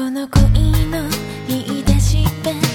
この恋の言い出しっぺ